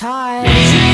time.